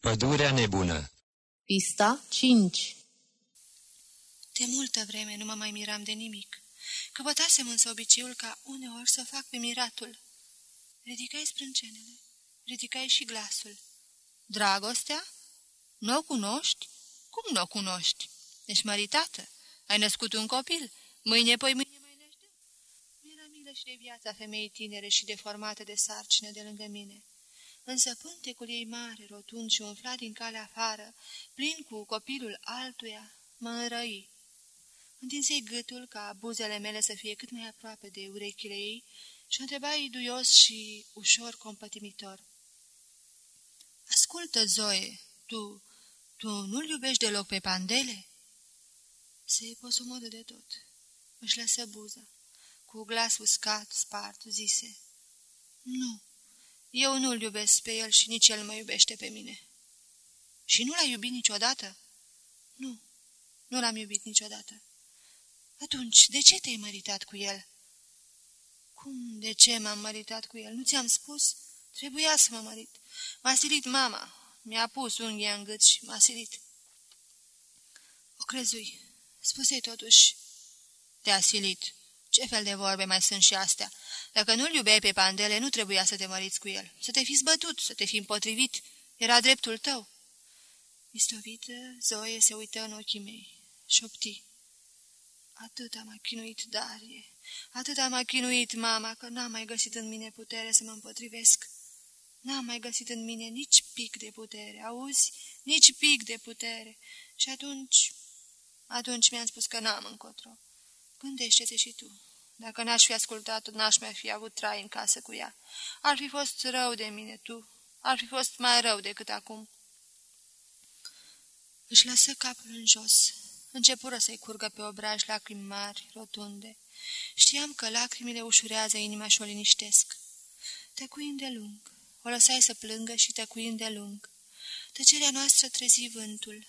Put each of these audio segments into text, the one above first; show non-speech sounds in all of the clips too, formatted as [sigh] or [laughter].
Pădurea nebună Pista 5 De multă vreme nu mă mai miram de nimic. Căpătasem însă obiceiul ca uneori să fac pe miratul. Ridicai sprâncenele, ridicai și glasul. Dragostea? Nu o cunoști? Cum nu o cunoști? Ești măritată? Ai născut un copil? Mâine, poi mâine mai naște? Mi-era milă și de viața femeii tinere și deformate de sarcină de lângă mine. Însă pântecul ei mare, rotund și umflat din calea afară, plin cu copilul altuia, mă înrăi. Întinsei gâtul ca buzele mele să fie cât mai aproape de urechile ei și o întrebai duios și ușor compătimitor. Ascultă, Zoe, tu, tu nu-l iubești deloc pe Pandele?" Se posomodă de tot. Își lăsă buza. Cu glas uscat, spart, zise. Nu, eu nu-l iubesc pe el și nici el mă iubește pe mine." Și nu l-ai iubit niciodată?" Nu, nu l-am iubit niciodată." Atunci, de ce te-ai măritat cu el?" Cum, de ce m-am măritat cu el? Nu ți-am spus? Trebuia să mă mărit. M-a silit mama. Mi-a pus unghia în gât și m-a silit." O crezui. Spuse-i totuși. Te-a silit. Ce fel de vorbe mai sunt și astea? Dacă nu-l iubeai pe Pandele, nu trebuia să te măriți cu el. Să te fi zbătut, să te fi împotrivit. Era dreptul tău. Istovită, Zoe se uită în ochii mei. Șopti. Atât am chinuit, Darie, atât am chinuit, mama, că n-am mai găsit în mine putere să mă împotrivesc. N-am mai găsit în mine nici pic de putere, auzi? Nici pic de putere. Și atunci... Atunci mi-am spus că n-am încotro. Gândește-te și tu. Dacă n-aș fi ascultat n-aș mai fi avut trai în casă cu ea. Ar fi fost rău de mine, tu. Ar fi fost mai rău decât acum. Își lăsă capul în jos. Începură să-i curgă pe obraj lacrimi mari, rotunde. Știam că lacrimile ușurează inima și o liniștesc. Tăcui îndelung. O lăsai să plângă și tăcui îndelung. Tăcerea noastră trezi vântul.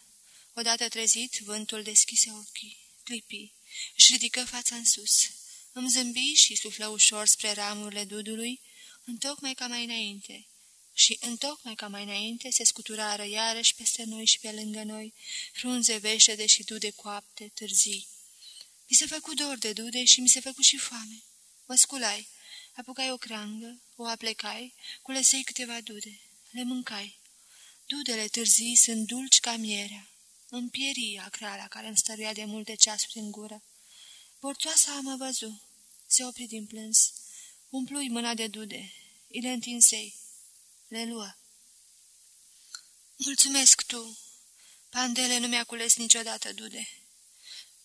Odată trezit, vântul deschise ochii, clipi, își ridică fața în sus. Îmi zâmbi și suflă ușor spre ramurile dudului, întocmai ca mai înainte. Și întocmai ca mai înainte se scuturară iarăși peste noi și pe lângă noi, frunze veșede și dude coapte, târzii. Mi se făcu dor de dude și mi se făcu și foame. Mă sculai, apucai o creangă, o aplecai, culesei câteva dude, le mâncai. Dudele târzii sunt dulci ca mierea. În pierii acreala care îmi stăruia de multe ceasuri în gură. Porțoasa mă văzu. Se opri din plâns. Umplui mâna de dude. Îi le întinsei. Le luă. Mulțumesc tu. Pandele nu mi-a cules niciodată dude.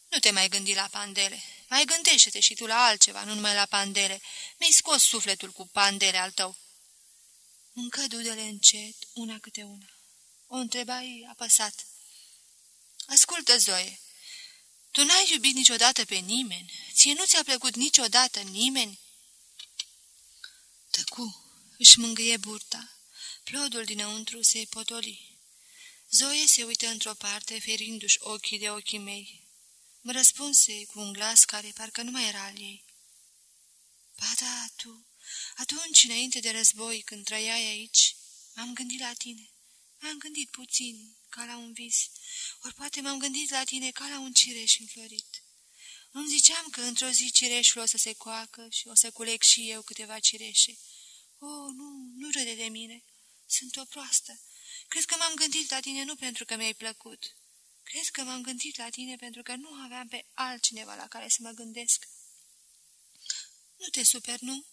Nu te mai gândi la pandele. Mai gândește-te și tu la altceva, nu numai la pandele. Mi-ai scos sufletul cu pandele al tău. Mâncă dudele încet, una câte una. O întrebai apăsat. Ascultă, Zoe, tu n-ai iubit niciodată pe nimeni? Ție nu ți-a plăcut niciodată nimeni?" Tăcu, își mângâie burta. Plodul dinăuntru se potoli. Zoe se uită într-o parte, ferindu-și ochii de ochii mei. Mă răspunse cu un glas care parcă nu mai era al ei. Ba da, tu, atunci, înainte de război, când trăiai aici, m-am gândit la tine. M-am gândit puțin, ca la un vis, ori poate m-am gândit la tine ca la un cireș înflorit. Îmi ziceam că într-o zi cireșul o să se coacă și o să culeg și eu câteva cireșe. O, oh, nu, nu râde de mine. Sunt o proastă. Cred că m-am gândit la tine nu pentru că mi-ai plăcut. Cred că m-am gândit la tine pentru că nu aveam pe altcineva la care să mă gândesc. Nu te super, nu?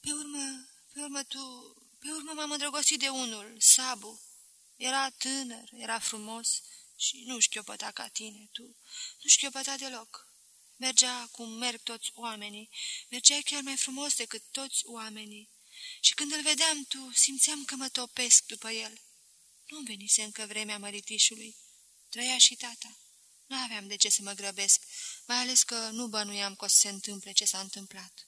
Pe urmă, pe urmă tu, pe urmă m-am îndrăgostit de unul, Sabu. Era tânăr, era frumos și nu șchiopăta ca tine, tu. Nu șchiopăta deloc. Mergea cum merg toți oamenii, mergea chiar mai frumos decât toți oamenii. Și când îl vedeam tu, simțeam că mă topesc după el. Nu-mi venise încă vremea măritișului. Trăia și tata. Nu aveam de ce să mă grăbesc, mai ales că nu bănuiam că o să se întâmple ce s-a întâmplat.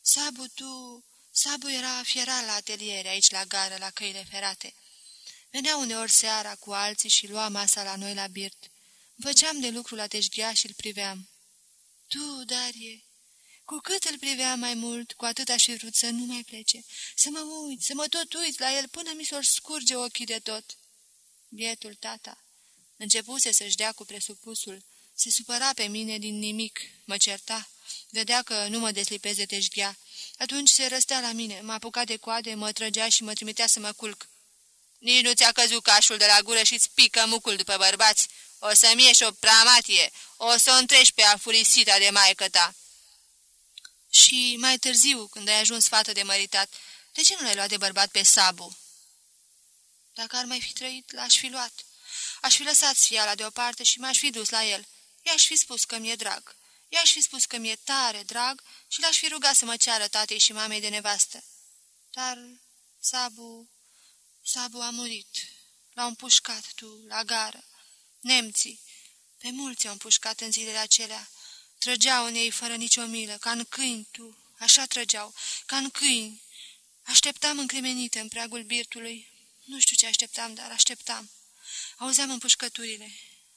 Sabu, tu... Sabu era fieral la ateliere, aici la gară, la căile ferate. Venea uneori seara cu alții și lua masa la noi la birt. Făceam de lucru la teșghea și îl priveam. Tu, Darie, Cu cât îl privea mai mult, cu atât aș fi vrut să nu mai plece, să mă uit, să mă tot uit la el până mi s-or scurge ochii de tot. Bietul tata începuse să-și dea cu presupusul, se supăra pe mine din nimic, mă certa, vedea că nu mă deslipez de teșghea. Atunci se răstea la mine, m-a apucat de coade, mă trăgea și mă trimitea să mă culc. Nici nu ți-a căzut cașul de la gură și-ți pică mucul după bărbați. O să-mi ieși o pramatie, o să o întrești pe afurisita de maică ta." Și mai târziu, când ai ajuns fată de măritat, de ce nu l-ai luat de bărbat pe Sabu?" Dacă ar mai fi trăit, l-aș fi luat. Aș fi lăsat fiala deoparte și m-aș fi dus la el. I-aș fi spus că mi-e drag. I-aș fi spus că mi-e tare drag și l-aș fi rugat să mă ceară tatei și mamei de nevastă. Dar Sabu... Sabu a murit. L-au împușcat tu, la gară. Nemții. Pe mulți au împușcat în zilele acelea. Trăgeau în ei fără nicio milă, ca în câini tu. Așa trăgeau, ca în câini. Așteptam încremenită în preagul birtului. Nu știu ce așteptam, dar așteptam. Auzeam împușcăturile.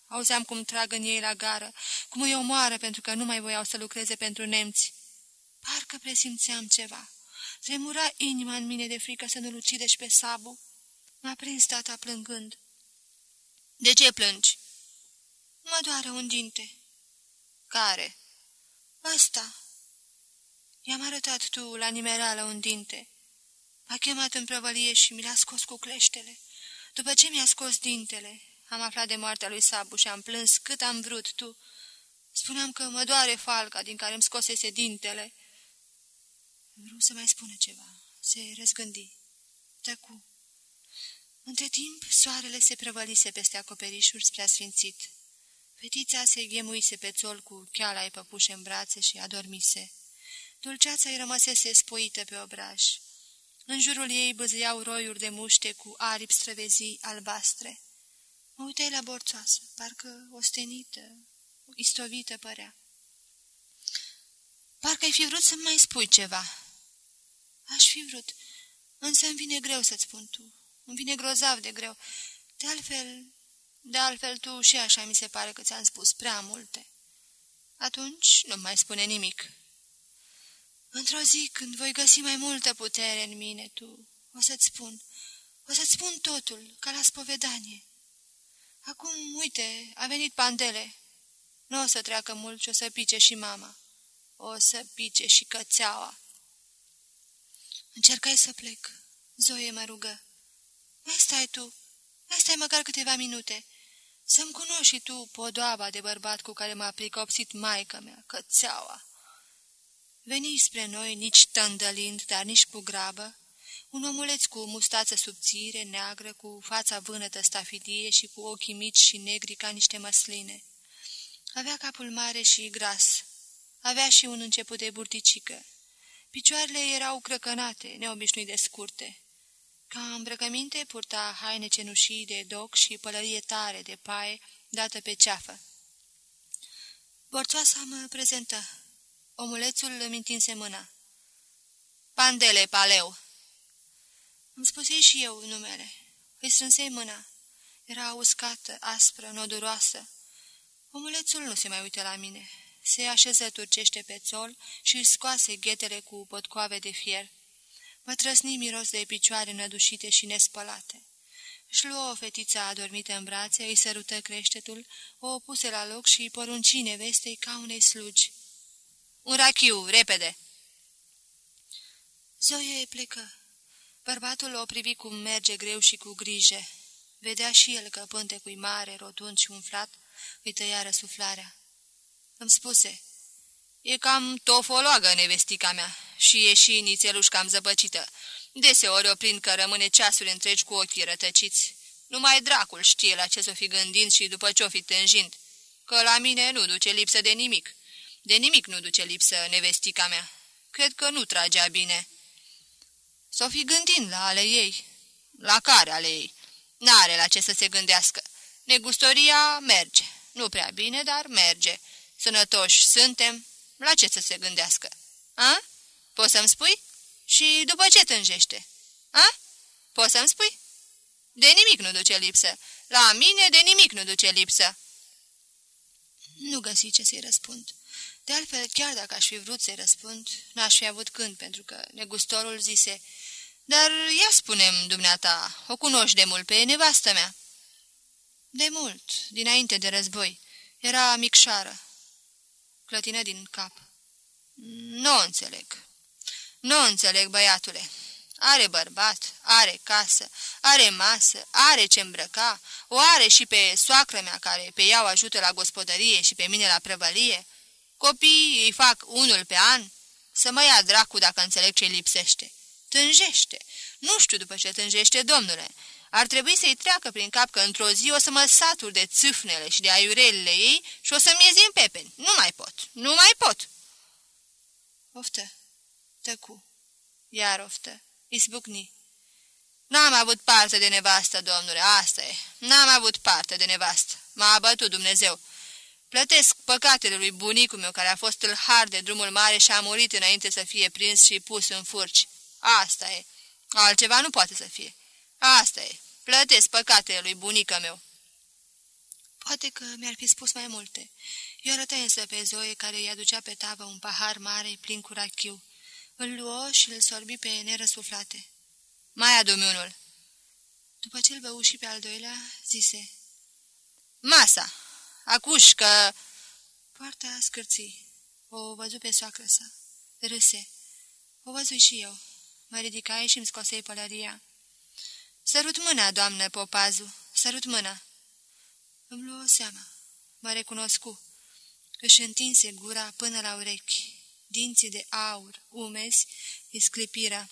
Auzeam cum trag în ei la gară, cum îi omoară pentru că nu mai voiau să lucreze pentru nemți. Parcă presimțeam ceva. Tremura inima în mine de frică să nu-l ucide și pe Sabu. M-a prins tata plângând. De ce plângi?" Mă doare un dinte." Care?" Ăsta." I-am arătat tu la nimerală un dinte. M-a chemat în prăvălie și mi l-a scos cu cleștele. După ce mi-a scos dintele, am aflat de moartea lui Sabu și am plâns cât am vrut tu. Spuneam că mă doare falca din care îmi scosese dintele. Vreau să mai spună ceva. Se răzgândi. Tăcu. Între timp, soarele se prăvălise peste acoperișuri spre asfințit. Fetița se ghemuise pe țol cu cheala păpușe în brațe și adormise. Dulceața îi rămăsese spoită pe obraj. În jurul ei băzăiau roiuri de muște cu aripi străvezii albastre. Mă uitai la borțoasă, parcă ostenită, istovită părea. Parcă ai fi vrut să-mi mai spui ceva. Aș fi vrut, însă îmi vine greu să-ți spun tu. Îmi vine grozav de greu. De altfel, de altfel tu și așa mi se pare că ți-am spus prea multe. Atunci nu mai spune nimic. Într-o zi, când voi găsi mai multă putere în mine, tu, o să-ți spun, o să-ți spun totul, ca la spovedanie. Acum, uite, a venit Pandele. Nu o să treacă mult și o să pice și mama. O să pice și cățeaua. Încercai să plec. Zoe mă rugă. Mai stai tu, mai stai măcar câteva minute. Să-mi cunoști și tu podoaba de bărbat cu care m-a pricopsit maica mea, cățeaua. Veni spre noi, nici tândălind, dar nici cu grabă, un omuleț cu mustață subțire, neagră, cu fața vânătă stafidie și cu ochii mici și negri ca niște măsline. Avea capul mare și gras. Avea și un început de burticică. Picioarele erau crăcănate, neobișnuit de scurte. Ca îmbrăcăminte purta haine cenușii de doc și pălărie tare de paie dată pe ceafă. Borțoasa mă prezentă. Omulețul îmi întinse mâna. Pandele Paleu îmi spusei și eu numele. Îi strânsei mâna. Era uscată, aspră, noduroasă. Omulețul nu se mai uită la mine. Se așeză turcește pe țol și îi scoase ghetele cu potcoave de fier. Mă trăsni miros de picioare nădușite și nespălate. Își luă o fetiță adormită în brațe, îi sărută creștetul, o puse la loc și porunci nevestei ca unei slugi. Un rachiu, repede!" Zoie plecă. Bărbatul o privi cum merge greu și cu grijă. Vedea și el că pântecul mare, rotund și umflat, îi tăia răsuflarea. Îmi spuse, e cam tofoloagă nevestica mea și e și nițeluș cam zăpăcită. Deseori o prind că rămâne ceasuri întregi cu ochii rătăciți. Numai dracul știe la ce s-o fi gândind și după ce-o fi tânjind, că la mine nu duce lipsă de nimic. De nimic nu duce lipsă nevestica mea. Cred că nu tragea bine." S-o fi gândind la ale ei. La care ale ei? N-are la ce să se gândească. Negustoria merge. Nu prea bine, dar merge. Sănătoși suntem. La ce să se gândească? A? Poți să-mi spui? Și după ce tânjește? A? Poți să-mi spui? De nimic nu duce lipsă. La mine de nimic nu duce lipsă. Nu găsi ce să-i răspund. De altfel, chiar dacă aș fi vrut să-i răspund, n-aș fi avut când, pentru că negustorul zise, Dar ia spunem, dumneata, o cunoști de mult pe nevastă mea." De mult, dinainte de război. Era micșară." Clătină din cap. Nu înțeleg. Nu înțeleg, băiatule. Are bărbat, are casă, are masă, are ce îmbrăca, o are și pe soacră mea care pe ea o ajută la gospodărie și pe mine la prăvălie. Copiii îi fac unul pe an, să mă ia dracu dacă înțeleg ce lipsește. Tânjește. Nu știu după ce tânjește, domnule. Ar trebui să-i treacă prin cap că într-o zi o să mă satur de țâfnele și de aiurelile ei și o să-mi iezi în pepeni. Nu mai pot, nu mai pot. Oftă, tăcu, iar oftă, izbucni. N-am avut parte de nevastă, domnule, asta e. N-am avut parte de nevastă. M-a abătut Dumnezeu. Plătesc păcatele lui bunicul meu, care a fost tâlhar de drumul mare și a murit înainte să fie prins și pus în furci. Asta e. Altceva nu poate să fie. Asta e. Plătesc păcatele lui bunică meu. Poate că mi-ar fi spus mai multe. Eu arătai însă pe Zoe, care îi aducea pe tavă un pahar mare plin cu rachiu. Îl luă și îl sorbi pe nerăsuflate. Mai adu unul. După ce îl bău și pe al doilea, zise. Masa! Acuș că... Poarta scârții. O văzu pe soacră sa. Râse. O văzui și eu. Mă ridicai și îmi scosei pălăria. Sărut mâna, doamnă Popazu, sărut mâna. Îmi luă seama. Mă recunoscu. Își întinse gura până la urechi. Dinții de aur, umezi, îi sclipirea.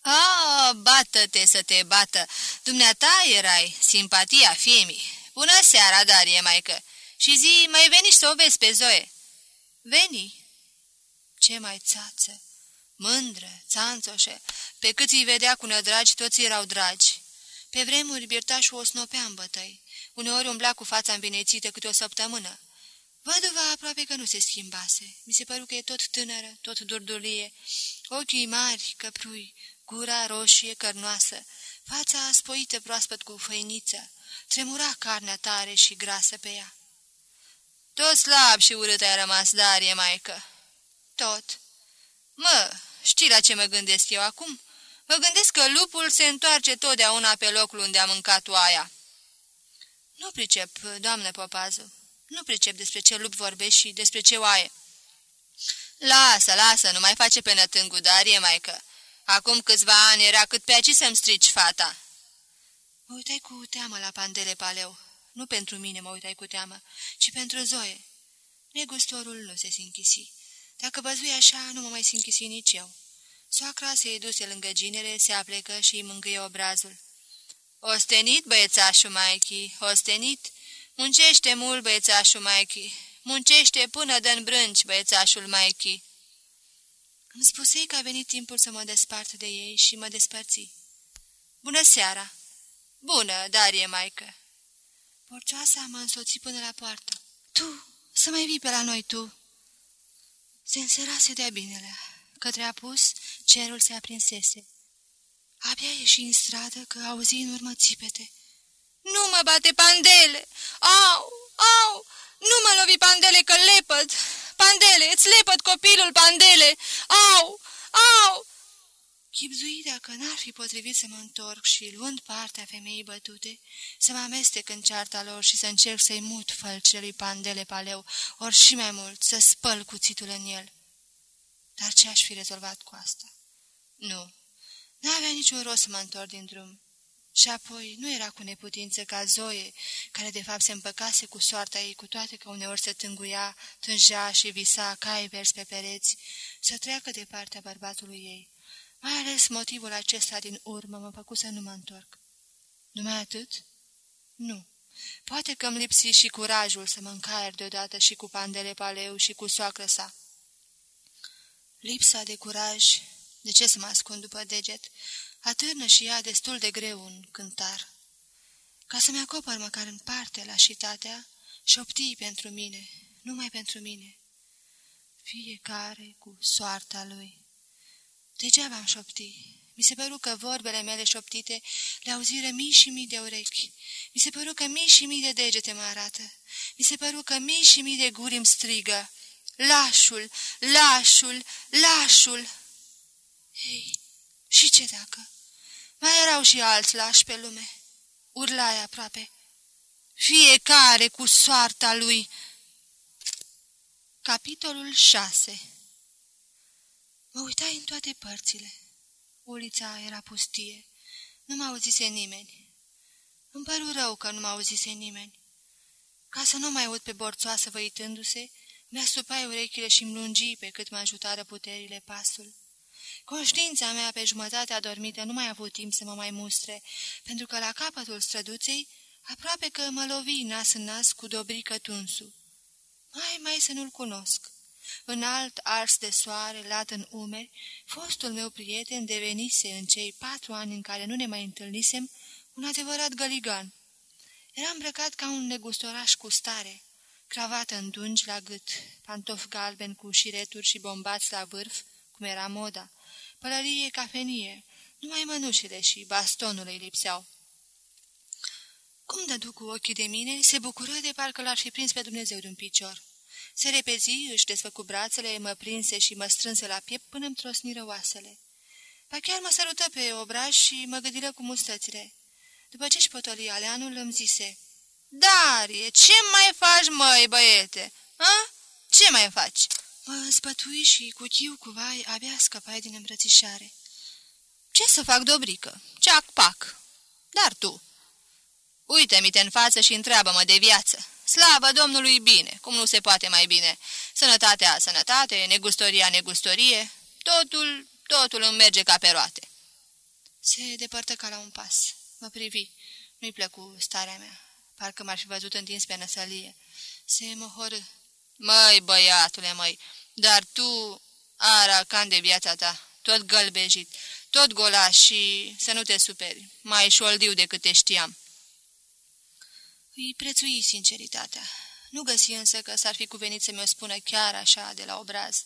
A, bată-te să te bată! Dumneata erai, simpatia fiemii. Bună seara, Darie, maică! Și zi, mai veni să o vezi pe Zoe. Veni? Ce mai țață! Mândră, țanțoșe, pe cât îi vedea cu nădragi, toți erau dragi. Pe vremuri birtașul o snopea în bătăi. Uneori umbla cu fața învinețită câte o săptămână. Văduva aproape că nu se schimbase. Mi se păru că e tot tânără, tot durdulie. Ochii mari, căprui, gura roșie, cărnoasă, fața spoită proaspăt cu făiniță. Tremura carnea tare și grasă pe ea. Tot slab și urât ai rămas, Darie, maică. Tot. Mă, știi la ce mă gândesc eu acum? Mă gândesc că lupul se întoarce totdeauna pe locul unde a mâncat oaia. Nu pricep, doamnă Popază. Nu pricep despre ce lup vorbești și despre ce oaie. Lasă, lasă, nu mai face pe nătângudarie, maică. Acum câțiva ani era cât pe aici să-mi strici fata. Mă uitai cu teamă la pandele paleu. Nu pentru mine mă uitai cu teamă, ci pentru Zoe. Negustorul nu se sinchisi. Dacă văzui așa, nu mă mai sinchisi nici eu. Soacra se duse lângă ginere, se aplecă și îi mângâie obrazul. Ostenit, băiețașul Maichi, ostenit. Muncește mult, băiețașul Maichi. Muncește până dă-n brânci, băiețașul Maichi. Îmi spusei că a venit timpul să mă despart de ei și mă despărți. Bună seara! Bună, Darie, maică! Porcioasa mă însoți până la poartă. Tu, să mai vii pe la noi, tu! Se înserase de-a binele. Către apus, cerul se aprinsese. Abia ieși în stradă că auzi în urmă țipete. Nu mă bate pandele! Au, au! Nu mă lovi pandele că lepăd! Pandele, îți lepăd copilul, pandele! Au, au! Chipzui dacă n-ar fi potrivit să mă întorc și, luând partea femeii bătute, să mă amestec în cearta lor și să încerc să-i mut fălcelui pandele paleu, ori și mai mult, să spăl cuțitul în el. Dar ce aș fi rezolvat cu asta? Nu, n-avea niciun rost să mă întorc din drum. Și apoi nu era cu neputință ca Zoe, care de fapt se împăcase cu soarta ei, cu toate că uneori se tânguia, tângea și visa cai vers pe pereți, să treacă de partea bărbatului ei. Mai ales motivul acesta din urmă mă făcu să nu mă întorc. Numai atât? Nu. Poate că îmi lipsi și curajul să mă încaier deodată și cu pandele paleu și cu soacră sa. Lipsa de curaj, de ce să mă ascund după deget, atârnă și ea destul de greu un cântar. Ca să-mi acopăr măcar în parte lașitatea, șoptii pentru mine, numai pentru mine. Fiecare cu soarta lui. Degeaba am șopti. Mi se păru că vorbele mele șoptite le auzire mii și mii de urechi. Mi se păru că mii și mii de degete mă arată. Mi se păru că mii și mii de guri îmi strigă. lașul, lașul, lașul. Hei, și ce dacă? Mai erau și alți lași pe lume. Urlai aproape. Fiecare cu soarta lui. Capitolul 6 Mă uitai în toate părțile. Ulița era pustie. Nu mă auzise nimeni. Îmi păru rău că nu mă auzise nimeni. Ca să nu mai aud pe borțoasă văitându-se, mi-astupai urechile și îmi lungi pe cât mă ajutară puterile pasul. Conștiința mea pe jumătate adormită nu mai a avut timp să mă mai mustre, pentru că la capătul străduței, aproape că mă lovi nas în nas cu dobrică tunsu. Mai, mai să nu-l cunosc. Înalt, ars de soare, lat în umeri, fostul meu prieten devenise în cei patru ani în care nu ne mai întâlnisem un adevărat găligan. Era îmbrăcat ca un negustoraș cu stare, cravată în dungi la gât, pantofi galben cu șireturi și bombați la vârf, cum era moda, pălărie cafenie, numai mănușile și bastonul îi lipseau. Cum dădu cu ochii de mine, se bucură de parcă l-ar fi prins pe Dumnezeu de un picior. Se repezi, își desfăcu brațele, mă prinse și mă strânse la piept până îmi trosniră oasele. Ba chiar mă sărută pe obraj și mă gâdilă cu mustățile. După ce-și potoli aleanul, îmi zise, Darie, ce mai faci, măi, băiete? A? Ce mai faci?" Mă spătui și cu chiu cu vai abia scăpai din îmbrățișare. Ce să fac, Dobrică? Ceac-pac! Dar tu? Uite-mi-te în față și întreabă-mă de viață. Slavă Domnului bine, cum nu se poate mai bine. Sănătatea, sănătate, negustoria, negustorie, totul, totul îmi merge ca pe roate. Se depărtă ca la un pas. Mă privi. Nu-i plăcu starea mea. Parcă m-ar fi văzut întins pe năsălie. Se mohorâ. Măi, băiatule, măi, dar tu, aracan de viața ta, tot gălbejit, tot golaș și să nu te superi, mai șoldiu decât te știam. Îi prețui sinceritatea. Nu găsi însă că s-ar fi cuvenit să mi-o spună chiar așa, de la obraz.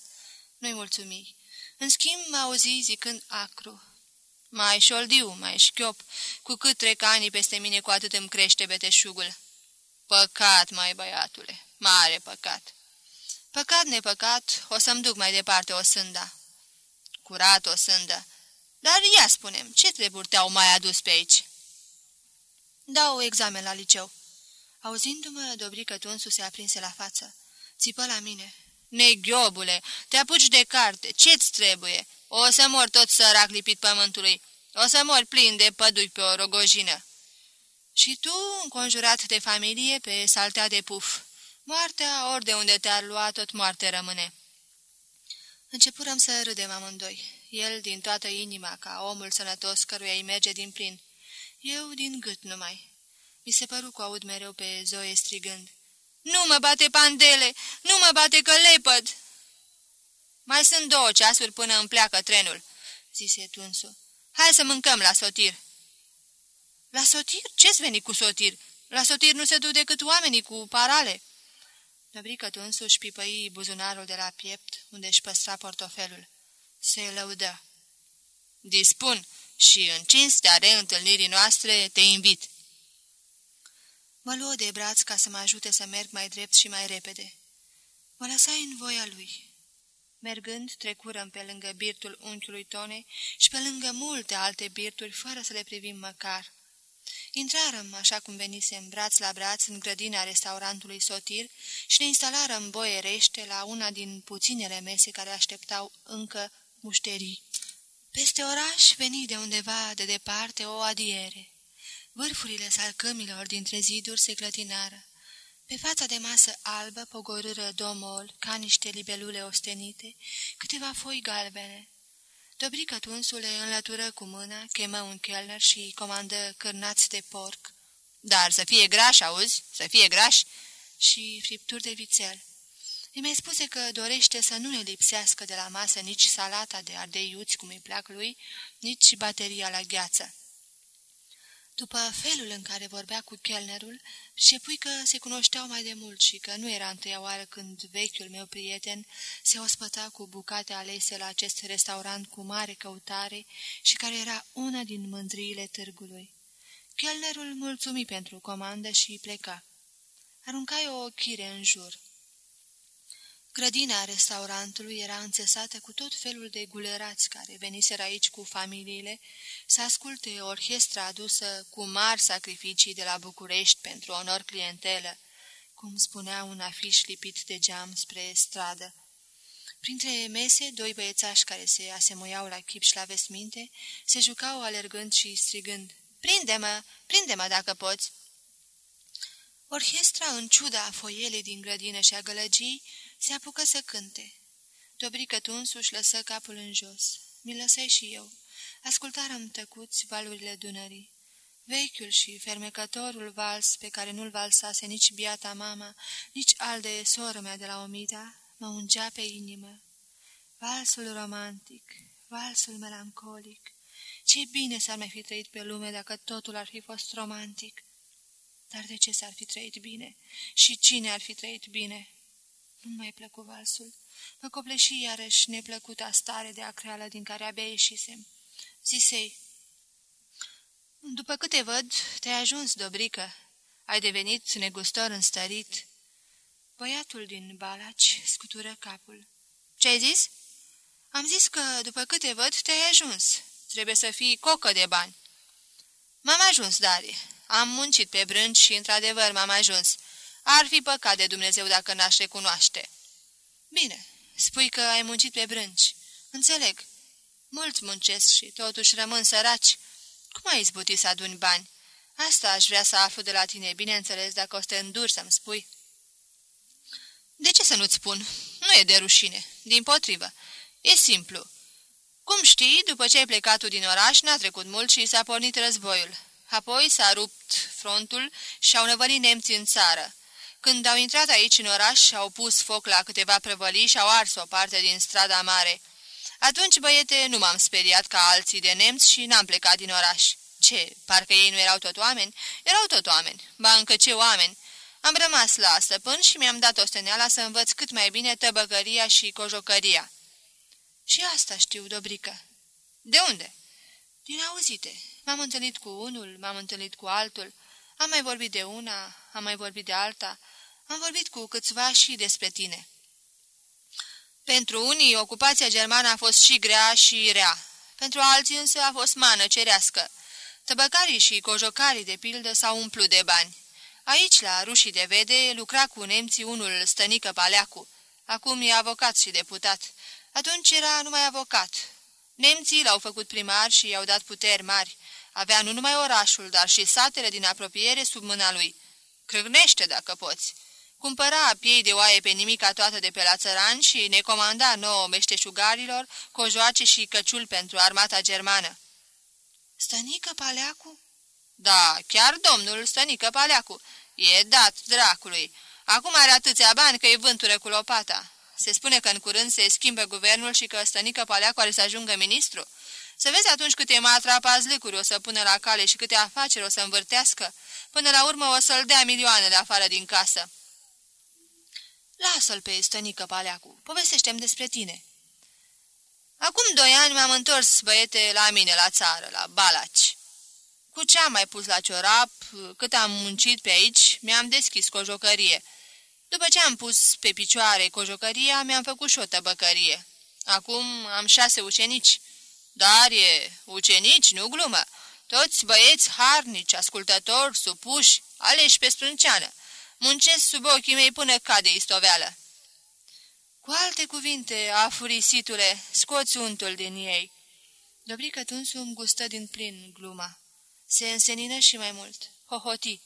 Nu-i mulțumi. În schimb, mă auzi zicând acru. Mai șoldiu, mai șchiop, cu cât trec ani peste mine, cu atât îmi crește beteșugul. Păcat, mai băiatule, mare păcat. Păcat nepăcat, o să-mi duc mai departe o sânda. Curat o sândă. Dar ia spunem, ce treburi te-au mai adus pe aici? Dau examen la liceu. Auzindu-mă, Dobrică Tunsu se aprinse la față. Țipă la mine. Neghiobule, te apuci de carte, ce-ți trebuie? O să mor tot sărac lipit pământului. O să mor plin de pădui pe o rogojină. Și tu, înconjurat de familie, pe saltea de puf. Moartea, ori de unde te-ar lua, tot moarte rămâne. Începurăm să râdem amândoi. El din toată inima, ca omul sănătos căruia îi merge din plin. Eu din gât numai. Mi se păru că aud mereu pe Zoe strigând. Nu mă bate pandele! Nu mă bate că lepăd!" Mai sunt două ceasuri până îmi pleacă trenul," zise Tunsu. Hai să mâncăm la sotir." La sotir? Ce-ți veni cu sotir? La sotir nu se duc decât oamenii cu parale." Dobrică Tunsu își pipăi buzunarul de la piept, unde își păstra portofelul. Se lăudă. Dispun și în cinstea reîntâlnirii noastre te invit." Mă luă de braț ca să mă ajute să merg mai drept și mai repede. Mă lăsai în voia lui. Mergând, trecurăm pe lângă birtul unchiului Tone și pe lângă multe alte birturi, fără să le privim măcar. Intrarăm, așa cum venisem, braț la braț în grădina restaurantului Sotir și ne instalarăm boie rește la una din puținele mese care așteptau încă mușterii. Peste oraș veni de undeva de departe o adiere. Vârfurile salcămilor dintre ziduri se clătinară. Pe fața de masă albă pogorâră domol, ca niște libelule ostenite, câteva foi galbene. Dobrică tunsule înlătură cu mâna, chemă un chelner și comandă cârnați de porc. Dar să fie graș, auzi? Să fie graș? Și fripturi de vițel. Îi mai spuse că dorește să nu ne lipsească de la masă nici salata de ardei iuți, cum îi plac lui, nici bateria la gheață. După felul în care vorbea cu chelnerul, pui că se cunoșteau mai de mult și că nu era întâia oară când vechiul meu prieten se ospăta cu bucate alese la acest restaurant cu mare căutare și care era una din mândriile târgului. Chelnerul mulțumi pentru comandă și pleca. Aruncai o chire în jur. Grădina restaurantului era înțesată cu tot felul de gulerați care veniseră aici cu familiile să asculte orchestra adusă cu mari sacrificii de la București pentru onor clientelă, cum spunea un afiș lipit de geam spre stradă. Printre mese, doi băiețași care se asemuiau la chip și la vestminte, se jucau alergând și strigând, Prinde-mă! Prinde-mă dacă poți!" Orchestra, în ciuda foielei din grădină și a gălăgii, se apucă să cânte. Dobrică Tunsu își lăsă capul în jos. Mi lăsai și eu. Ascultarăm tăcuți valurile Dunării. Vechiul și fermecătorul vals pe care nu-l valsase nici biata mama, nici al de soră mea de la Omida, mă ungea pe inimă. Valsul romantic, valsul melancolic. Ce bine s-ar mai fi trăit pe lume dacă totul ar fi fost romantic. Dar de ce s-ar fi trăit bine? Și cine ar fi trăit bine? Nu mai plăcu valsul. Mă copleși iarăși neplăcuta stare de acreală din care abia ieșisem. Zisei, după câte văd, te-ai ajuns, Dobrică. Ai devenit negustor înstărit. Băiatul din Balaci scutură capul. Ce ai zis? Am zis că, după câte văd, te-ai ajuns. Trebuie să fii cocă de bani. M-am ajuns, Dari. Am muncit pe brânci și, într-adevăr, m-am ajuns. Ar fi păcat de Dumnezeu dacă n-aș recunoaște. Bine, spui că ai muncit pe brânci. Înțeleg. Mulți muncesc și totuși rămân săraci. Cum ai izbutit să aduni bani? Asta aș vrea să aflu de la tine, bineînțeles, dacă o să te înduri să-mi spui. De ce să nu-ți spun? Nu e de rușine. Din potrivă. E simplu. Cum știi, după ce ai plecat tu din oraș, n-a trecut mult și s-a pornit războiul. Apoi s-a rupt frontul și au năvălit nemții în țară. Când au intrat aici în oraș, au pus foc la câteva prăvălii și au ars o parte din strada mare. Atunci, băiete, nu m-am speriat ca alții de nemți și n-am plecat din oraș. Ce, parcă ei nu erau tot oameni? Erau tot oameni, ba încă ce oameni. Am rămas la stăpân și mi-am dat osteneala să învăț cât mai bine tăbăcăria și cojocăria. Și asta știu, Dobrică. De unde? Din auzite. M-am întâlnit cu unul, m-am întâlnit cu altul. Am mai vorbit de una, am mai vorbit de alta. Am vorbit cu câțiva și despre tine. Pentru unii, ocupația germană a fost și grea și rea. Pentru alții însă a fost mană cerească. Tăbăcarii și cojocarii, de pildă, s-au umplut de bani. Aici, la rușii de vede, lucra cu nemții unul stănică Paleacu. Acum e avocat și deputat. Atunci era numai avocat. Nemții l-au făcut primar și i-au dat puteri mari. Avea nu numai orașul, dar și satele din apropiere sub mâna lui. Crâgnește dacă poți. Cumpăra piei de oaie pe nimica toată de pe la țăran și ne comanda nouă meșteșugarilor cojoace și căciul pentru armata germană. Stănică Paleacu? Da, chiar domnul Stănică Paleacu. E dat dracului. Acum are atâția bani că e vântură cu lopata. Se spune că în curând se schimbă guvernul și că Stănică Paleacu are să ajungă ministru. Să vezi atunci câte matrapazlicuri o să pună la cale și câte afaceri o să învârtească. Până la urmă o să-l dea milioanele afară din casă. Lasă-l pe Stănică Paleacu, povestește-mi despre tine. Acum doi ani m-am întors, băiete, la mine, la țară, la Balaci. Cu ce am mai pus la ciorap, cât am muncit pe aici, mi-am deschis cu o jocărie. După ce am pus pe picioare cojocăria, mi-am făcut și o tăbăcărie. Acum am șase ucenici. Dar e ucenici, nu glumă. Toți băieți harnici, ascultători, supuși, aleși pe sprânceană. Muncesc sub ochii mei până cade istoveală. Cu alte cuvinte, afurisitule, scoți untul din ei. Dobrică Tunsu îmi gustă din plin gluma. Se însenină și mai mult. Hohoti.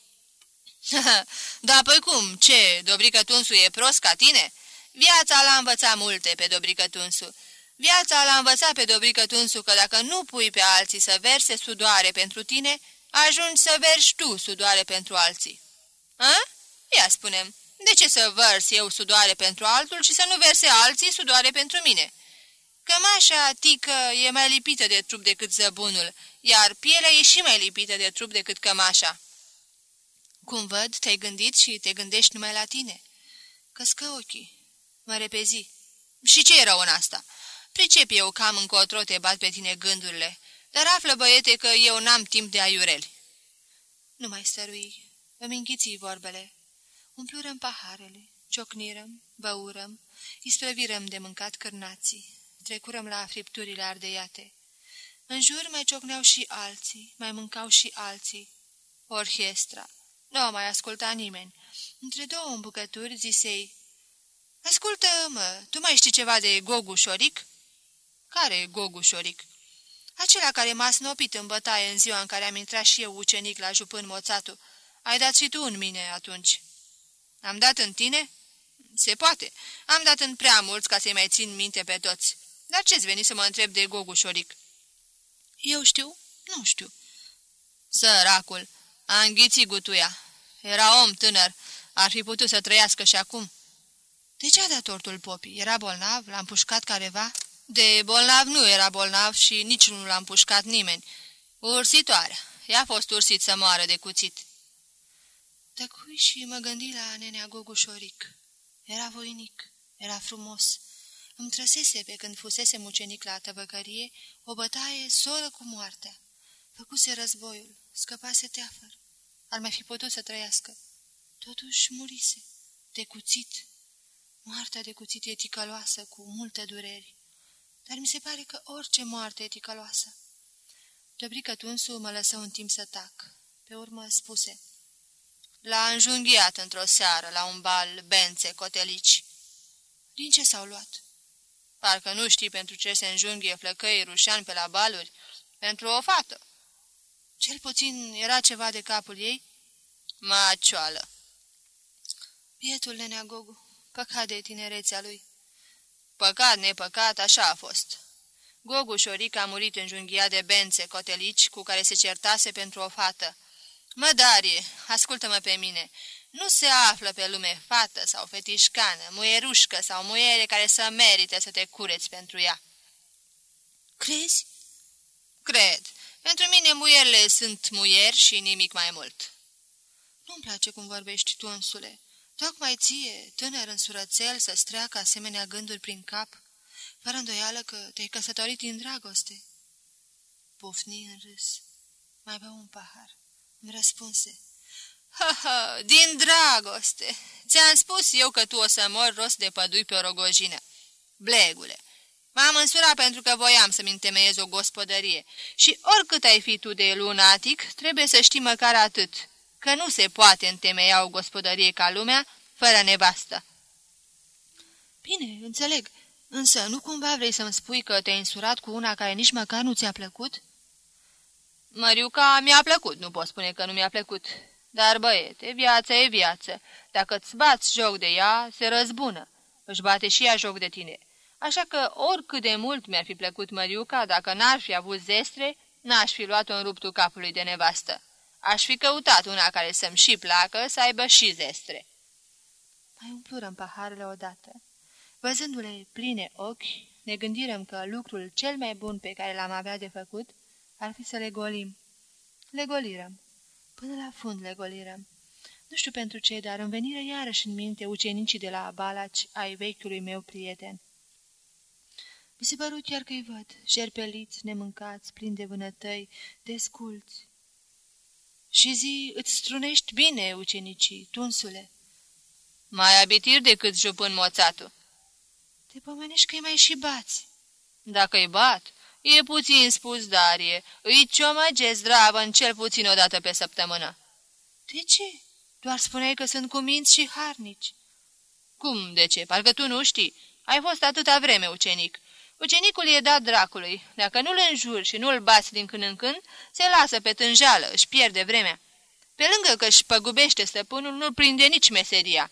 [laughs] da, păi cum? Ce, Dobrică Tunsu e prost ca tine?" Viața l-a învățat multe pe Dobrică Tunsu. Viața l-a învățat pe Dobrică Tunsu că dacă nu pui pe alții să verse sudoare pentru tine, ajungi să vergi tu sudoare pentru alții. A? Ia spunem, de ce să vărs eu sudoare pentru altul și să nu verse alții sudoare pentru mine? Cămașa tică e mai lipită de trup decât zăbunul, iar pielea e și mai lipită de trup decât cămașa. Cum văd, te-ai gândit și te gândești numai la tine. Căscă ochii. Mă repezi. Și ce e rău în asta? Pricep eu cam încotro te bat pe tine gândurile, dar află, băiete, că eu n-am timp de aiureli. Nu mai stărui. Îmi înghiții vorbele. Umplurăm paharele. Ciocnirăm, băurăm, isprăvirăm de mâncat cârnații, trecurăm la fripturile ardeiate. În jur mai ciocneau și alții, mai mâncau și alții. Orchestra. Nu mai asculta nimeni. Între două îmbucături zisei, Ascultă, mă, tu mai știi ceva de Gogu Șoric?" Care Gogu Șoric?" Acela care m-a snopit în bătaie în ziua în care am intrat și eu ucenic la jupân moțatu. Ai dat și tu în mine atunci." Am dat în tine?" Se poate. Am dat în prea mulți ca să-i mai țin minte pe toți. Dar ce-ți veni să mă întreb de Gogu Șoric?" Eu știu? Nu știu." Săracul, a înghițit gutuia. Era om tânăr, ar fi putut să trăiască și acum." De ce a dat tortul popii? Era bolnav? L-a împușcat careva?" De bolnav nu era bolnav și nici nu l-a împușcat nimeni. Ursitoarea. Ea a fost ursit să moară de cuțit." Tăcui și mă gândi la nenea Gogușoric. Era voinic, era frumos. Îmi trăsese pe când fusese mucenic la tăbăcărie o bătaie soră cu moartea. Făcuse războiul, scăpase teafăr. Ar mai fi putut să trăiască. Totuși murise, de cuțit. Moartea de cuțit e ticăloasă, cu multe dureri. Dar mi se pare că orice moarte e ticăloasă. Dobrică Tunsu mă lăsă un timp să tac. Pe urmă spuse... L-a înjunghiat într-o seară la un bal bențe cotelici. Din ce s-au luat? Parcă nu știi pentru ce se înjunghie flăcăii rușani pe la baluri. Pentru o fată. Cel puțin era ceva de capul ei? Macioală. Bietul nenea Gogu, păcat de tinerețea lui. Păcat, nepăcat, așa a fost. Gogu Șoric a murit înjunghiat de bențe cotelici cu care se certase pentru o fată. Mă, Darie, ascultă-mă pe mine. Nu se află pe lume fată sau fetișcană, muierușcă sau muiere care să merite să te cureți pentru ea. Crezi? Cred. Pentru mine muierile sunt muieri și nimic mai mult. Nu-mi place cum vorbești tu, însule. Tocmai ție, tânăr în surățel, să-ți treacă asemenea gânduri prin cap, fără îndoială că te-ai căsătorit în dragoste. Pufni în râs. Mai bea un pahar. Îmi răspunse. Ha, ha, din dragoste! Ți-am spus eu că tu o să mor rost de pădui pe o rogojină. Blegule! M-am însurat pentru că voiam să-mi întemeiez o gospodărie și oricât ai fi tu de lunatic, trebuie să știi măcar atât, că nu se poate întemeia o gospodărie ca lumea fără nevastă. Bine, înțeleg, însă nu cumva vrei să-mi spui că te-ai însurat cu una care nici măcar nu ți-a plăcut?" Măriuca mi-a plăcut, nu pot spune că nu mi-a plăcut. Dar, băiete, viața e viață. Dacă îți bați joc de ea, se răzbună. Își bate și ea joc de tine. Așa că, oricât de mult mi-ar fi plăcut Măriuca, dacă n-ar fi avut zestre, n-aș fi luat-o în ruptul capului de nevastă. Aș fi căutat una care să-mi și placă, să aibă și zestre. Mai umplurăm paharele odată. Văzându-le pline ochi, ne gândirăm că lucrul cel mai bun pe care l-am avea de făcut ar fi să le golim. Le golirăm. Până la fund le golirăm. Nu știu pentru ce, dar îmi venire iarăși în minte ucenicii de la Balaci ai vechiului meu prieten. Mi se părut chiar că-i văd, șerpeliți, nemâncați, plini de vânătăi, desculți. Și zi, îți strunești bine, ucenicii, tunsule. Mai abitir decât jupân moțatul. Te pomenești că-i mai și bați. Dacă-i bat, E puțin spus, Darie. Îi ciomăge zdravă în cel puțin o dată pe săptămână. De ce? Doar spuneai că sunt cuminți și harnici. Cum de ce? Parcă tu nu știi. Ai fost atâta vreme ucenic. Ucenicul e dat dracului. Dacă nu-l înjuri și nu-l bați din când în când, se lasă pe tânjală, își pierde vremea. Pe lângă că își păgubește stăpânul, nu prinde nici meseria.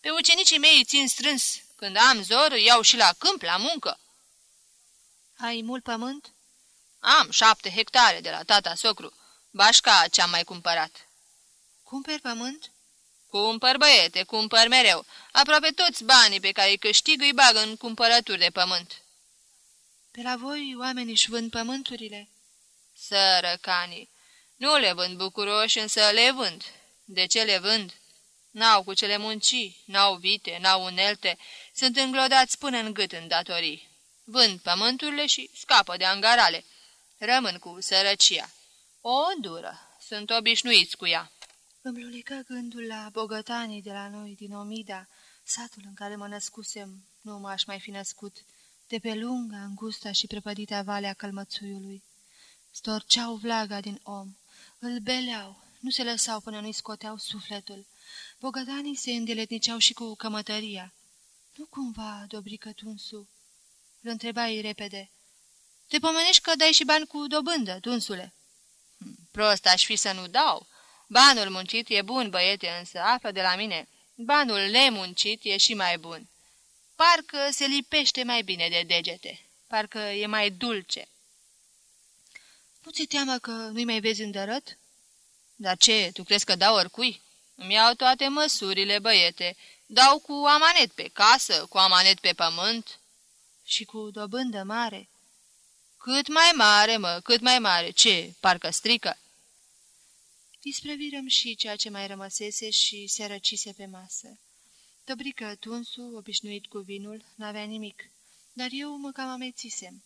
Pe ucenicii mei îi țin strâns. Când am zor, îi iau și la câmp, la muncă. Ai mult pământ?" Am șapte hectare de la tata socru. Bașca ce-am mai cumpărat." Cumperi pământ?" Cumpăr, băiete, cumpăr mereu. Aproape toți banii pe care îi câștig îi bag în cumpărături de pământ." Pe la voi oamenii își vând pământurile?" Sărăcanii! Nu le vând bucuroși, însă le vând. De ce le vând? N-au cu cele munci, n-au vite, n-au unelte, sunt înglodați până în gât în datorii vând pământurile și scapă de angarale. Rămân cu sărăcia. O îndură. Sunt obișnuiți cu ea. Îmi lunecă gândul la bogătanii de la noi din Omida, Satul în care mă născusem nu m-aș mai fi născut, de pe lunga, îngusta și prăpădita valea călmățuiului. Storceau vlaga din om, îl beleau, nu se lăsau până nu-i scoteau sufletul. Bogătanii se îndeletniceau și cu cămătăria. Nu cumva, Dobrică Tunsu?" Îl întrebai repede. Te pomenești că dai și bani cu dobândă, Tunsule." Hm, prost aș fi să nu dau. Banul muncit e bun, băiete, însă află de la mine. Banul nemuncit e și mai bun. Parcă se lipește mai bine de degete. Parcă e mai dulce. Nu ți teamă că nu-i mai vezi îndărăt? Dar ce, tu crezi că dau oricui? Îmi iau toate măsurile, băiete. Dau cu amanet pe casă, cu amanet pe pământ. Și cu dobândă mare. Cât mai mare, mă, cât mai mare. Ce, parcă strică? Isprăvirăm și ceea ce mai rămăsese și se răcise pe masă. Dobrică Tunsu, obișnuit cu vinul, n-avea nimic, dar eu mă cam amețisem.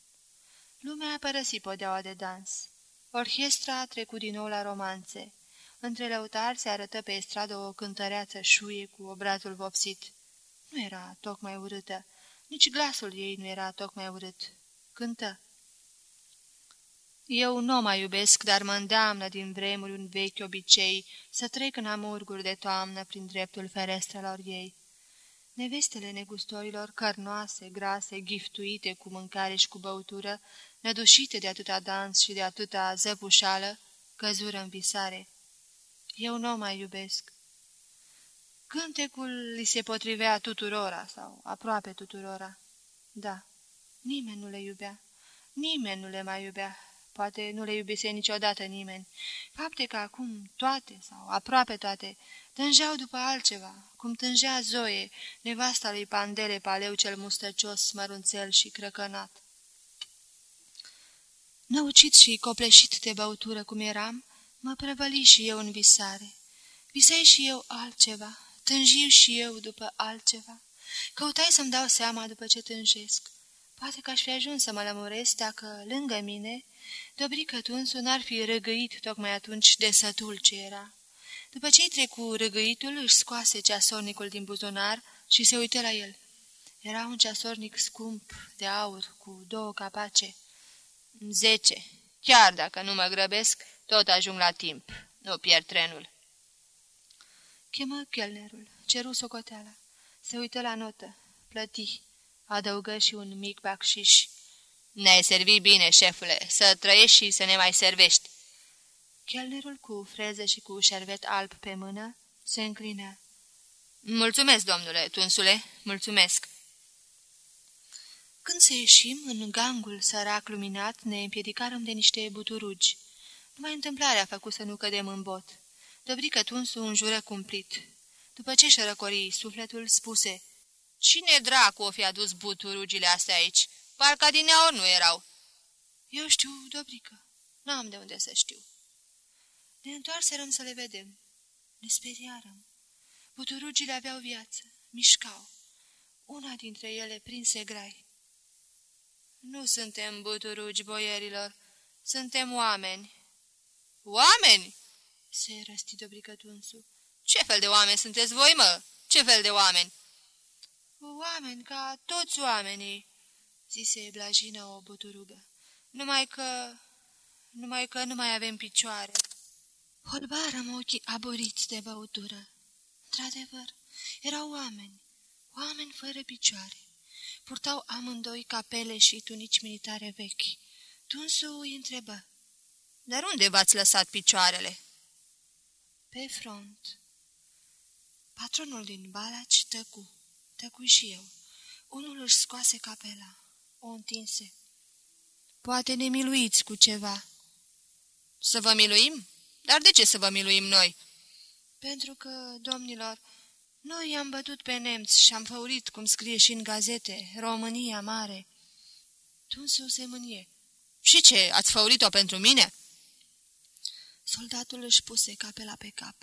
Lumea a părăsit podeaua de dans. Orchestra a trecut din nou la romanțe. Între lăutari se arătă pe stradă o cântăreață șuie cu obrazul vopsit. Nu era tocmai urâtă, nici glasul ei nu era tocmai urât. Cântă. Eu nu mai iubesc, dar mă îndeamnă din vremuri un vechi obicei să trec în amurguri de toamnă prin dreptul ferestrelor ei. Nevestele negustorilor, cărnoase, grase, giftuite cu mâncare și cu băutură, nădușite de atâta dans și de atâta zăpușală, căzură în visare. Eu nu mai iubesc. Cântecul li se potrivea tuturora sau aproape tuturora. Da, nimeni nu le iubea, nimeni nu le mai iubea, poate nu le iubise niciodată nimeni. Fapte că acum toate sau aproape toate tângeau după altceva, cum tângea Zoe, nevasta lui Pandele Paleu cel mustăcios, mărunțel și crăcănat. Năucit și copleșit de băutură cum eram, mă prăvăli și eu în visare. Visai și eu altceva, tânjiu și eu după altceva. Căutai să-mi dau seama după ce tânjesc. Poate că aș fi ajuns să mă lămuresc dacă, lângă mine, Dobrică Tunsu n-ar fi răgăit tocmai atunci de sătul ce era. După ce-i trecu răgăitul, își scoase ceasornicul din buzunar și se uită la el. Era un ceasornic scump, de aur, cu două capace. Zece. Chiar dacă nu mă grăbesc, tot ajung la timp. Nu pierd trenul. Chemă chelnerul, ceru socoteala. Se uită la notă, plăti, adăugă și un mic bacșiș. Ne-ai servit bine, șefule, să trăiești și să ne mai servești. Chelnerul cu freze și cu șervet alb pe mână se înclinea. Mulțumesc, domnule Tunsule, mulțumesc. Când să ieșim, în gangul sărac luminat, ne împiedicarăm de niște buturugi. Numai întâmplarea a făcut să nu cădem în bot. Dobrică Tunsu un jură cumplit. După ce șărăcori sufletul, spuse, Cine dracu o fi adus buturugile astea aici? Parcă din ori nu erau." Eu știu, Dobrică. N-am de unde să știu." Ne întoarserăm să le vedem. Ne speriarăm. Buturugile aveau viață, mișcau. Una dintre ele prinse grai. Nu suntem buturugi, boierilor, suntem oameni." Oameni?" Se răsti Dobricătunsu. Ce fel de oameni sunteți voi, mă? Ce fel de oameni?" Oameni ca toți oamenii," zise blajină o buturugă. Numai că... numai că nu mai avem picioare." Holbarăm ochii aboriți de băutură. Într-adevăr, erau oameni, oameni fără picioare. Purtau amândoi capele și tunici militare vechi. Tunsu îi întrebă. Dar unde v-ați lăsat picioarele?" Pe front." Patronul din Balaci tăcu. Tăcui și eu. Unul își scoase capela. O întinse. Poate ne miluiți cu ceva." Să vă miluim? Dar de ce să vă miluim noi?" Pentru că, domnilor, noi i-am bătut pe nemți și am făurit, cum scrie și în gazete, România mare." Tunsul se mânie. Și ce, ați făurit-o pentru mine?" Soldatul își puse capela pe cap.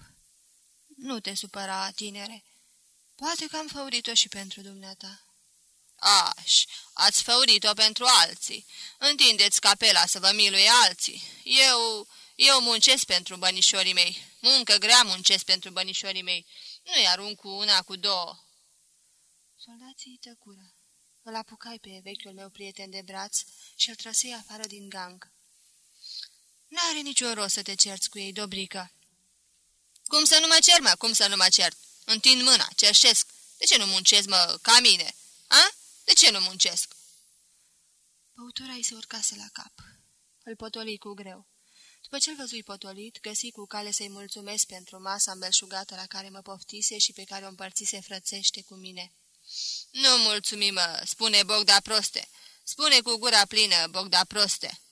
Nu te supăra, tinere. Poate că am făurit-o și pentru dumneata." Aș, ați făurit-o pentru alții. Întindeți capela să vă miluie alții. Eu, eu muncesc pentru bănișorii mei. Muncă grea muncesc pentru bănișorii mei. Nu-i arunc cu una, cu două. Soldații tăcură. Îl apucai pe vechiul meu prieten de braț și îl trăsei afară din gang. N-are nicio rost să te cerți cu ei, Dobrică. Cum să nu mă cer, mă? Cum să nu mă cert? Întind mâna, cerșesc. De ce nu muncesc, mă, ca mine? A? De ce nu muncesc? Băutura îi se urcase la cap. Îl potoli cu greu. După ce-l văzui potolit, găsi cu cale să-i mulțumesc pentru masa îmbelșugată la care mă poftise și pe care o împărțise frățește cu mine. Nu mulțumim, mă, spune Bogda proste. Spune cu gura plină, Bogda proste.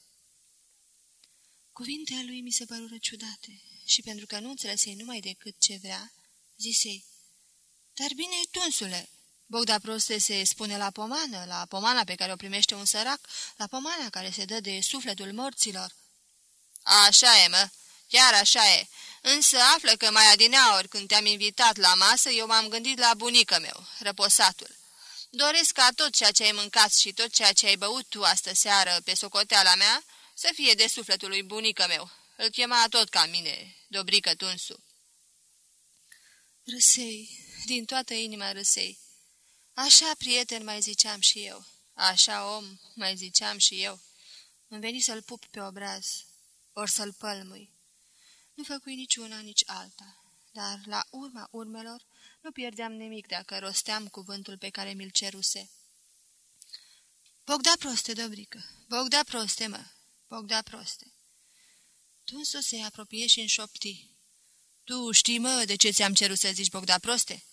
Cuvintele lui mi se părură ciudate și pentru că nu înțelesei numai decât ce vrea, zisei, Dar bine, tunsule, Bogda proste se spune la pomană, la pomana pe care o primește un sărac, la pomana care se dă de sufletul morților. Așa e, mă, chiar așa e. Însă află că mai adineaori când te-am invitat la masă, eu m-am gândit la bunică meu, răposatul. Doresc ca tot ceea ce ai mâncat și tot ceea ce ai băut tu astă seară pe socoteala mea să fie de sufletul lui bunică meu. Îl chema tot ca mine, Dobrică Tunsu. Râsei, din toată inima râsei. Așa, prieten, mai ziceam și eu. Așa, om, mai ziceam și eu. Îmi veni să-l pup pe obraz, ori să-l pălmui. Nu făcui nici una, nici alta, dar la urma urmelor nu pierdeam nimic dacă rosteam cuvântul pe care mi-l ceruse. Bogda proste, Dobrică, Bogda proste, mă, Bogda proste. Tunsu se apropie și înșopti. Tu știi, mă, de ce ți-am cerut să zici Bogda proste?"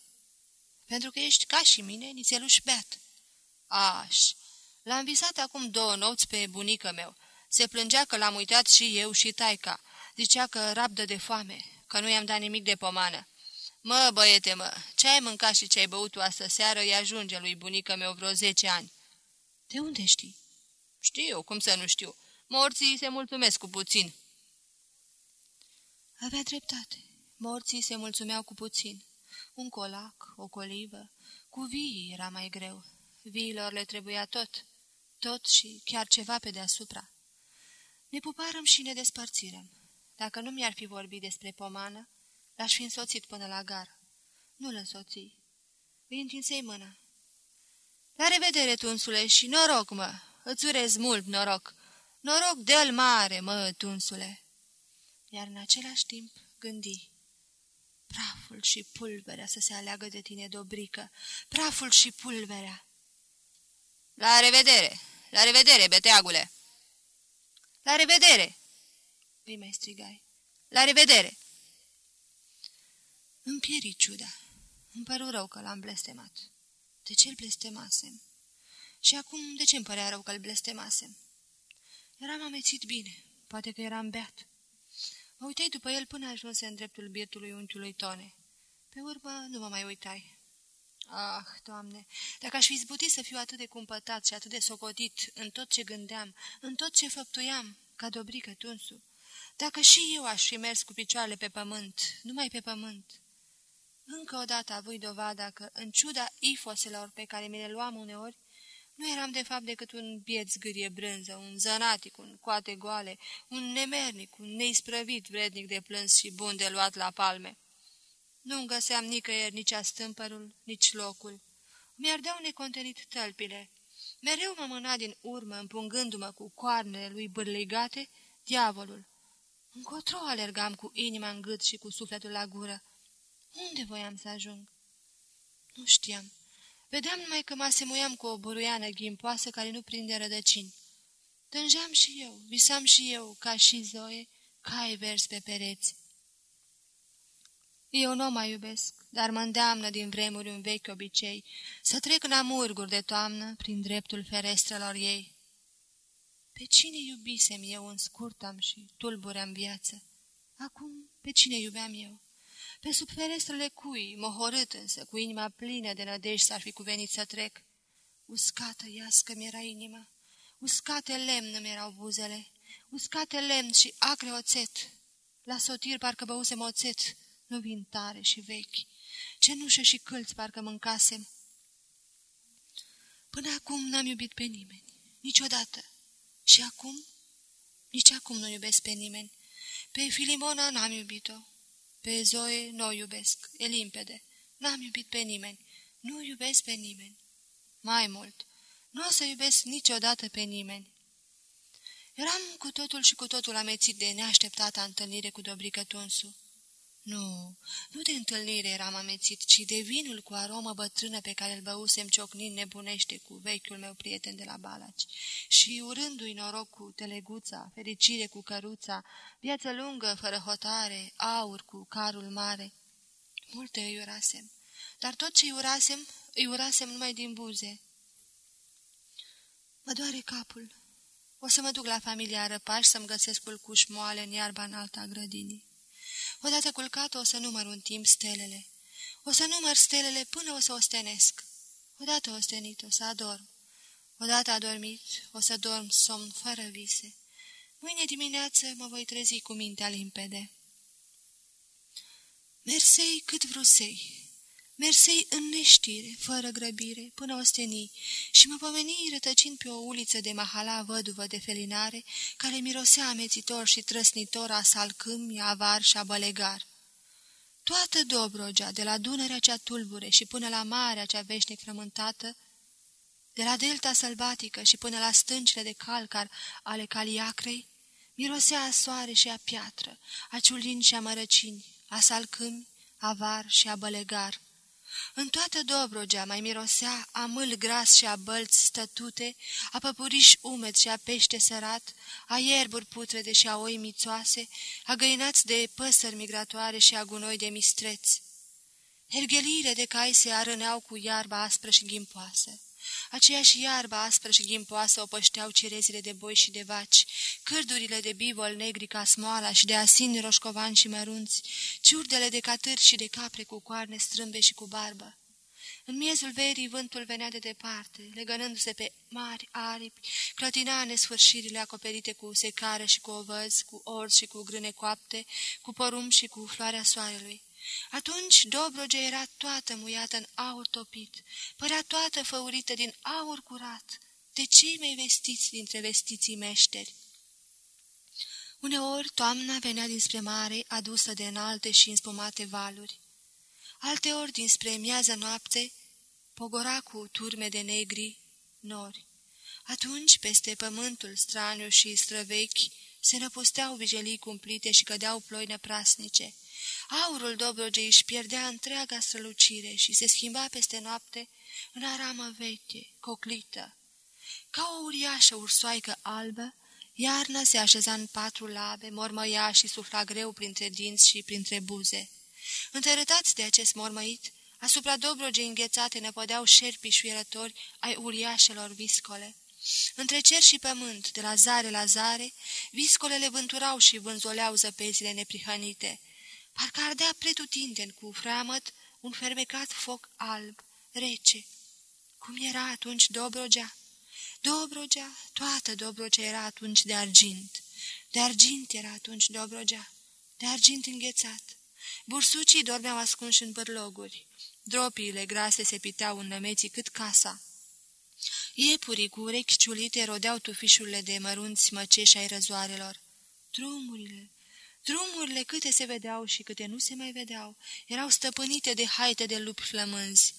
Pentru că ești ca și mine, nițeluș beat." Aș, l-am visat acum două nopți pe bunică meu. Se plângea că l-am uitat și eu și taica. Zicea că rabdă de foame, că nu i-am dat nimic de pomană. Mă, băiete, mă, ce ai mâncat și ce ai băut tu astă seară îi ajunge lui bunică meu vreo zece ani." De unde știi?" Știu, cum să nu știu. Morții se mulțumesc cu puțin." Avea dreptate. Morții se mulțumeau cu puțin. Un colac, o colivă, cu vii era mai greu. Viilor le trebuia tot, tot și chiar ceva pe deasupra. Ne puparăm și ne despărțirăm. Dacă nu mi-ar fi vorbit despre pomană, l-aș fi însoțit până la gar. Nu-l însoții. Îi întinsei mâna. La revedere, tunsule, și noroc, mă! Îți urez mult noroc! Noroc de-l mare, mă, tunsule!" Iar în același timp gândi. Praful și pulberea să se aleagă de tine, Dobrică, praful și pulberea. La revedere! La revedere, beteagule! La revedere! Îi mai strigai. La revedere! Îmi pieri ciuda. Îmi păru rău că l-am blestemat. De ce-l blestemasem? Și acum, de ce îmi părea rău că-l blestemasem? Eram amețit bine, poate că eram beat. Mă uitai după el până ajunse în dreptul bietului unchiului Tone. Pe urmă nu mă mai uitai. Ah, Doamne, dacă aș fi zbutit să fiu atât de cumpătat și atât de socotit în tot ce gândeam, în tot ce făptuiam, ca Dobrică Tunsu, dacă și eu aș fi mers cu picioarele pe pământ, numai pe pământ. Încă o dată avui dovada că, în ciuda ifoselor pe care mi le luam uneori, nu eram de fapt decât un biet zgârie brânză, un zănatic, un coate goale, un nemernic, un neisprăvit vrednic de plâns și bun de luat la palme. Nu-mi găseam nicăieri nici astâmpărul, nici locul. Mi-ardeau necontenit tălpile. Mereu mă mâna din urmă, împungându-mă cu coarnele lui bârligate, diavolul. Încotro alergam cu inima în gât și cu sufletul la gură. Unde voiam să ajung? Nu știam. Vedeam numai că mă asemuiam cu o buruiană ghimpoasă care nu prinde rădăcini. Tângeam și eu, visam și eu, ca și Zoe, cai vers pe pereți. Eu nu mai iubesc, dar mă îndeamnă din vremuri un vechi obicei să trec la murguri de toamnă prin dreptul ferestrelor ei. Pe cine iubisem eu în scurtam și tulbuream viață? Acum, pe cine iubeam eu? Pe sub ferestrele cui, mohorât însă, cu inima plină de nădejde s-ar fi cuvenit să trec. Uscată iască mi-era inima, uscate lemn mi-erau buzele, uscate lemn și acre oțet. La sotir parcă băusem oțet, nu vin tare și vechi, cenușă și câlți parcă mâncasem. Până acum n-am iubit pe nimeni, niciodată. Și acum? Nici acum nu iubesc pe nimeni. Pe Filimona n-am iubit-o, pe Zoe nu o iubesc, e limpede. N-am iubit pe nimeni. Nu iubesc pe nimeni. Mai mult, nu o să iubesc niciodată pe nimeni. Eram cu totul și cu totul amețit de neașteptata întâlnire cu Dobrică Tunsu. Nu, nu de întâlnire eram amețit, ci de vinul cu aromă bătrână pe care îl băusem ciocnind nebunește cu vechiul meu prieten de la Balaci și urându-i noroc cu teleguța, fericire cu căruța, viață lungă, fără hotare, aur cu carul mare. Multe îi urasem, dar tot ce îi urasem, îi urasem numai din buze. Mă doare capul. O să mă duc la familia Răpaș să-mi găsesc culcuș moale în iarba în alta grădinii. Odată culcat o să număr un timp stelele. O să număr stelele până o să ostenesc. Odată ostenit o să adorm. Odată adormit o să dorm somn fără vise. Mâine dimineață mă voi trezi cu mintea limpede. Mersei cât vrusei, Mersei în neștire, fără grăbire, până ostenii și mă pomeni rătăcind pe o uliță de mahala văduvă de felinare, care mirosea amețitor și trăsnitor a salcâmi, avar și a bălegar. Toată Dobrogea, de la Dunărea cea tulbure și până la marea cea veșnic frământată, de la delta sălbatică și până la stâncile de calcar ale caliacrei, mirosea a soare și a piatră, a ciulini și a mărăcini, a salcâmi, avar și a bălegar. În toată Dobrogea mai mirosea a mâl gras și a bălți stătute, a păpuriș umed și a pește sărat, a ierburi putrede și a oi mițoase, a găinați de păsări migratoare și a gunoi de mistreți. Hergheliile de cai se arâneau cu iarba aspră și ghimpoasă. Aceeași iarbă aspră și ghimpoasă o pășteau cerezile de boi și de vaci, cârdurile de bivol negri ca smoala și de asini roșcovani și mărunți, ciurdele de catâri și de capre cu coarne strâmbe și cu barbă. În miezul verii vântul venea de departe, legănându-se pe mari aripi, clătina nesfârșirile acoperite cu secare și cu ovăzi, cu orz și cu grâne coapte, cu porum și cu floarea soarelui. Atunci Dobrogea era toată muiată în aur topit, părea toată făurită din aur curat, de cei mai vestiți dintre vestiții meșteri. Uneori toamna venea dinspre mare, adusă de înalte și înspumate valuri. Alteori dinspre miază noapte, pogora cu turme de negri nori. Atunci, peste pământul straniu și străvechi, se năpusteau vijelii cumplite și cădeau ploi neprasnice. Aurul Dobrogei își pierdea întreaga strălucire și se schimba peste noapte în aramă veche, coclită. Ca o uriașă ursoaică albă, iarna se așeza în patru labe, mormăia și sufla greu printre dinți și printre buze. Întărătați de acest mormăit, asupra Dobrogei înghețate năpădeau șerpii șuierători ai uriașelor viscole. Între cer și pământ, de la zare la zare, viscolele vânturau și vânzoleau zăpezile neprihănite, Parcă ardea pretutindeni cu freamăt un fermecat foc alb, rece. Cum era atunci Dobrogea? Dobrogea, toată Dobrogea era atunci de argint. De argint era atunci Dobrogea, de argint înghețat. Bursucii dormeau ascunși în bărloguri. Dropiile grase se piteau în nămeții cât casa. Iepurii cu urechi ciulite rodeau tufișurile de mărunți măceși ai răzoarelor. Drumurile, Drumurile câte se vedeau și câte nu se mai vedeau, erau stăpânite de haite de lupi flămânzi.